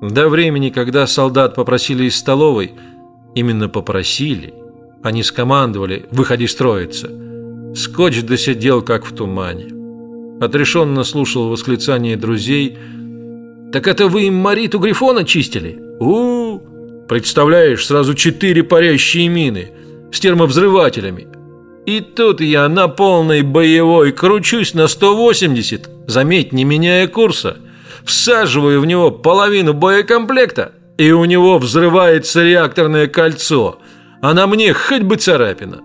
До времени, когда солдат попросили из столовой, именно попросили, они скомандовали «выходи строиться», Скотч досидел как в тумане. Отрешенно слушал восклицания друзей. «Так это вы им Мариту Грифона чистили? у, -у, -у Представляешь, сразу четыре парящие мины с термовзрывателями. И тут я на полной боевой кручусь на 180, заметь, не меняя курса. Всаживаю в него половину боекомплекта, и у него взрывается реакторное кольцо, а на мне хоть бы царапина.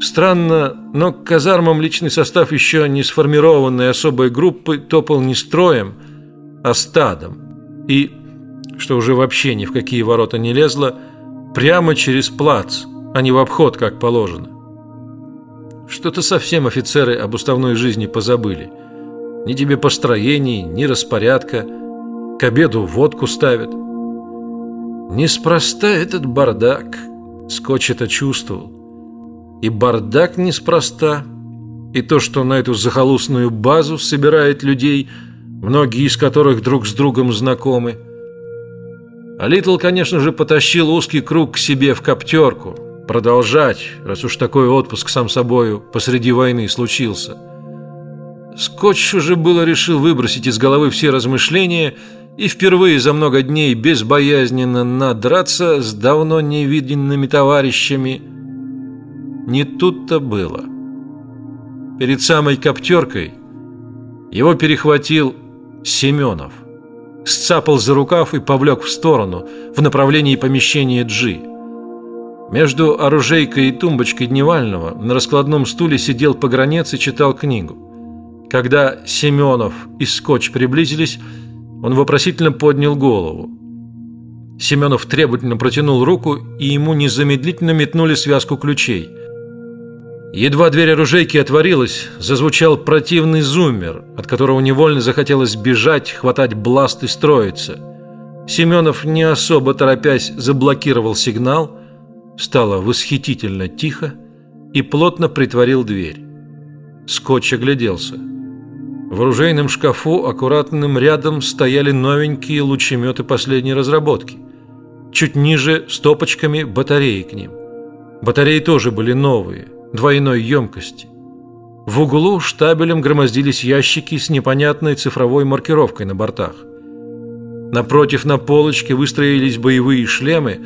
Странно, но к казармам личный состав еще не сформированной особой группы топал не строем, а стадом. И, что уже вообще ни в какие ворота не лезло, прямо через плац, а не в обход, как положено. Что-то совсем офицеры об уставной жизни позабыли. Ни тебе построений, ни распорядка. К обеду водку ставят. Неспроста этот бардак. Скотч это чувствовал. И бардак неспроста, и то, что на эту захолустную базу собирает людей, многие из которых друг с другом знакомы. А Литл, конечно же, потащил узкий круг к себе в коптерку, продолжать, раз уж такой отпуск сам собою посреди войны случился. Скотч уже было решил выбросить из головы все размышления и впервые за много дней безбоязненно надраться с давно невиденными товарищами – не тут-то было. Перед самой коптеркой его перехватил Семенов, сцапал за рукав и повлек в сторону, в направлении помещения Джи. Между оружейкой и тумбочкой дневального на раскладном стуле сидел погранец и читал книгу. Когда Семенов и Скотч приблизились, он вопросительно поднял голову. Семенов требовательно протянул руку, и ему незамедлительно метнули связку ключей – Едва дверь оружейки отворилась, зазвучал противный зуммер, от которого невольно захотелось бежать, хватать бласт и строиться. Семенов, не особо торопясь, заблокировал сигнал, стало восхитительно тихо и плотно притворил дверь. Скотч огляделся. В оружейном шкафу аккуратным рядом стояли новенькие лучеметы последней разработки. Чуть ниже стопочками батареи к ним. Батареи тоже были новые, двойной емкости. В углу штабелем громоздились ящики с непонятной цифровой маркировкой на бортах. Напротив на полочке выстроились боевые шлемы,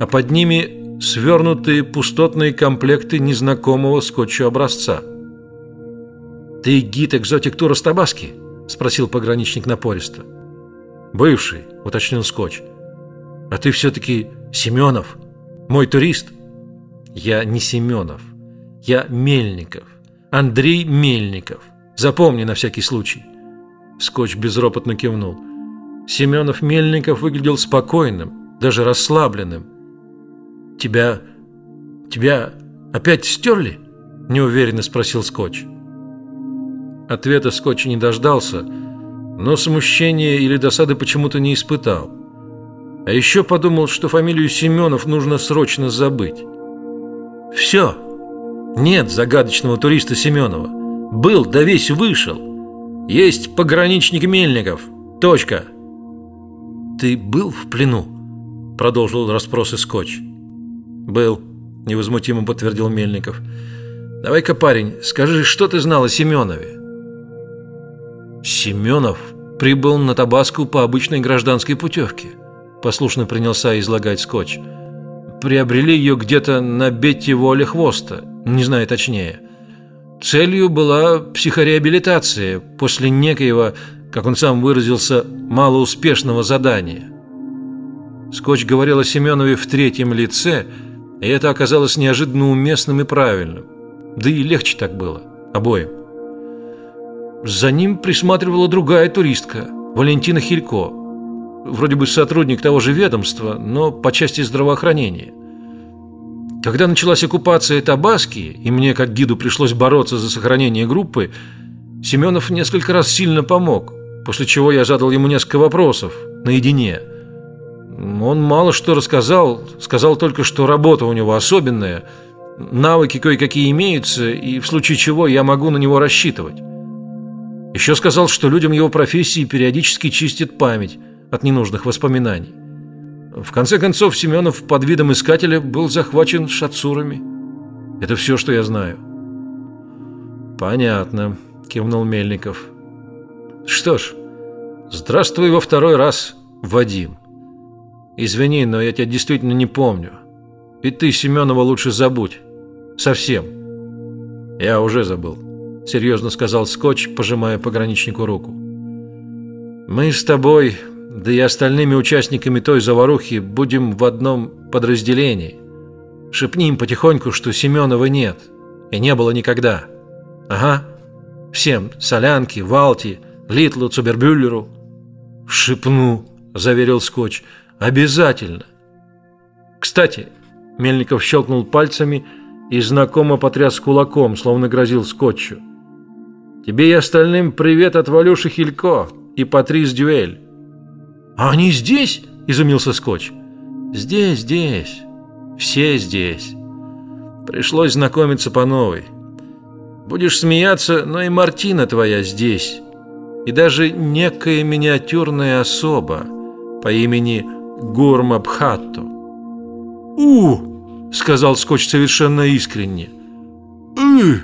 а под ними свернутые пустотные комплекты незнакомого скотча образца. «Ты гид экзотик тура Стабаски?» – спросил пограничник напористо. «Бывший», – уточнил скотч. «А ты все-таки Семенов, мой турист?» «Я не Семенов. Я Мельников. Андрей Мельников. Запомни на всякий случай. Скотч безропотно кивнул. Семенов Мельников выглядел спокойным, даже расслабленным. Тебя... тебя опять стерли? Неуверенно спросил Скотч. Ответа Скотч не дождался, но смущения или досады почему-то не испытал. А еще подумал, что фамилию Семенов нужно срочно забыть. «Все!» Нет загадочного туриста Семенова. Был, да весь вышел. Есть пограничник Мельников. Точка. Ты был в плену? Продолжил расспросы Скотч. Был, невозмутимо подтвердил Мельников. Давай-ка, парень, скажи, что ты знал о Семенове? Семенов прибыл на Табаску по обычной гражданской путевке. Послушно принялся излагать Скотч. Приобрели ее где-то на Бетти Воле Хвоста не знаю точнее. Целью была психореабилитация после некоего, как он сам выразился, малоуспешного задания. Скотч говорил о Семенове в третьем лице, и это оказалось неожиданно уместным и правильным. Да и легче так было обоим. За ним присматривала другая туристка, Валентина Хилько, вроде бы сотрудник того же ведомства, но по части здравоохранения. Когда началась оккупация Табаски, и мне как гиду пришлось бороться за сохранение группы, Семенов несколько раз сильно помог, после чего я задал ему несколько вопросов наедине. Он мало что рассказал, сказал только, что работа у него особенная, навыки кое-какие имеются, и в случае чего я могу на него рассчитывать. Еще сказал, что людям его профессии периодически чистит память от ненужных воспоминаний. В конце концов, Семенов под видом искателя был захвачен шатсурами. Это все, что я знаю. Понятно, кивнул Мельников. Что ж, здравствуй во второй раз, Вадим. Извини, но я тебя действительно не помню. И ты Семенова лучше забудь. Совсем. Я уже забыл, серьезно сказал Скотч, пожимая пограничнику руку. Мы с тобой да и остальными участниками той заварухи будем в одном подразделении. Шепни им потихоньку, что Семенова нет и не было никогда. Ага, всем Солянки, Валти, Литлу, Цубербюллеру. Шепну, заверил Скотч, обязательно. Кстати, Мельников щелкнул пальцами и знакомо потряс кулаком, словно грозил Скотчу. Тебе и остальным привет от Валюши Хилько и Патрис Дюэль. «А они здесь?» – изумился Скотч. «Здесь, здесь. Все здесь. Пришлось знакомиться по новой. Будешь смеяться, но и Мартина твоя здесь. И даже некая миниатюрная особа по имени Гурмабхатту». «У!» – сказал Скотч совершенно искренне. «Э!»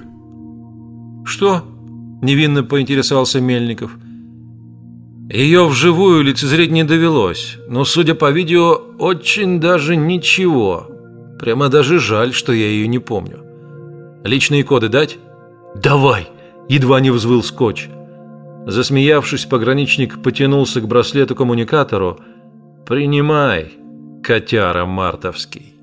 «Что?» – невинно поинтересовался Мельников – ее вживую лицезреть не довелось, но, судя по видео, очень даже ничего. Прямо даже жаль, что я ее не помню. Личные коды дать? Давай! Едва не взвыл скотч. Засмеявшись, пограничник потянулся к браслету-коммуникатору. «Принимай, котяра мартовский».